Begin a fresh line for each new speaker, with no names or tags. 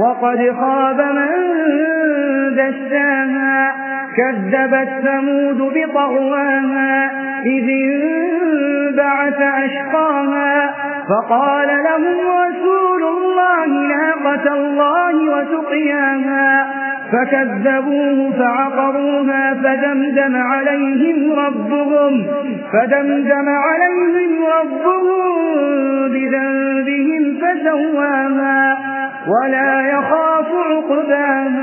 وقد خاب من دساها. كذبت ثمود بطغواها. إذ انبعث أشقاها. فقال لهم رسول الله ناقة الله وسقياها. فكذبوه فعقروها فدمدم عليهم ربهم. فدمدم عليهم ربهم بذنبهم فسواها. ولا يخاف عقباها